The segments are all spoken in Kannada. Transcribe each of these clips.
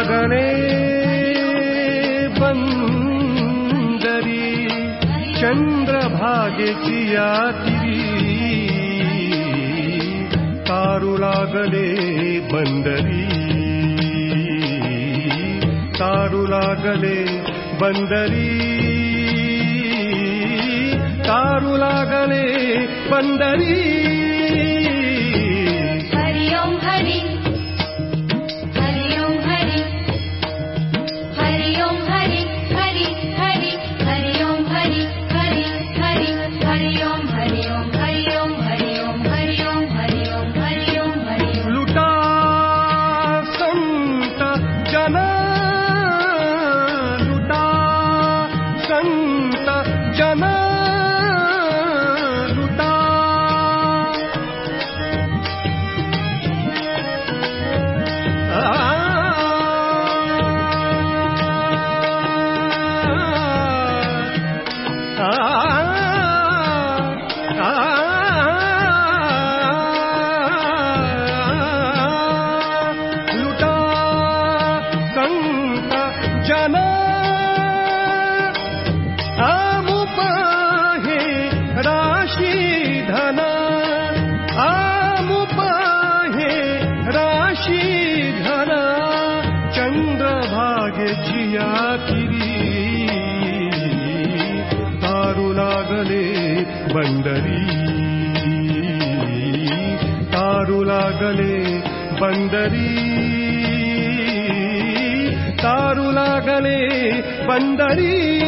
ಮಗನೇ ಬಂದರಿ. ಚಂದ್ರ ಭಾಗ್ಯತಿಯಾತಿರಿ ತಾರುಲಾಗಲೇ ಬಂದರಿ. ತಾರುಲಾಗಲೇ ಬಂದರಿ. ತಾರುಲಾಗಲೇ ಬಂದರಿ. ತಾರುಲಾಗಲೇ ಬಂದರಿ. ತಾರುಲಾಗಲೇ ಬಂದರಿ. ತಾರುಲಾಗಲೇ ಬಂದರಿ.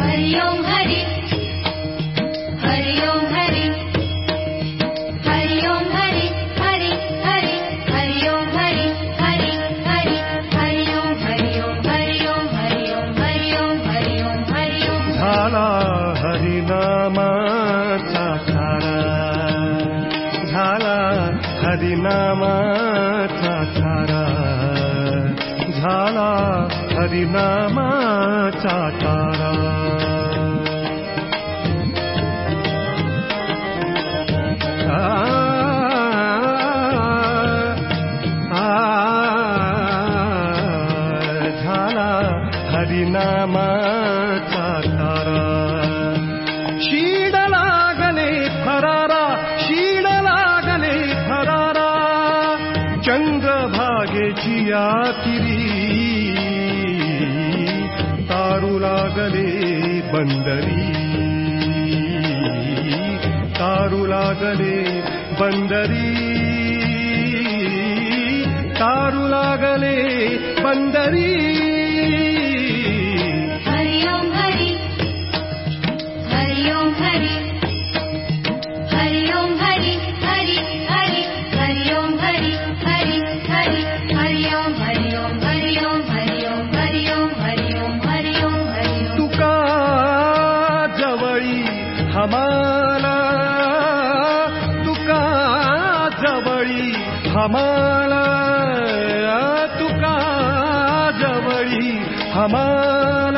ಹರಿಯೋ माला हरिनामा छाडा झाला हरिनामा छाडा झाला हरिनामा चाटारा हरिनामा चंगभागेची या किरी तारू लागले बंदरी तारू लागले बंदरी तारू लागले बंदरी जवळी हमारा तुका जवळी जवी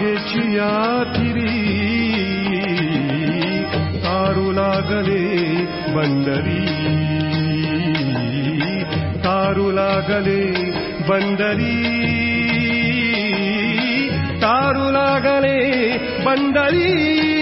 geçiya ತಾರುಲಾಗಲೇ ಬಂದರಿ. ತಾರುಲಾಗಲೇ ಬಂದರಿ. ತಾರುಲಾಗಲೇ ಬಂದರಿ.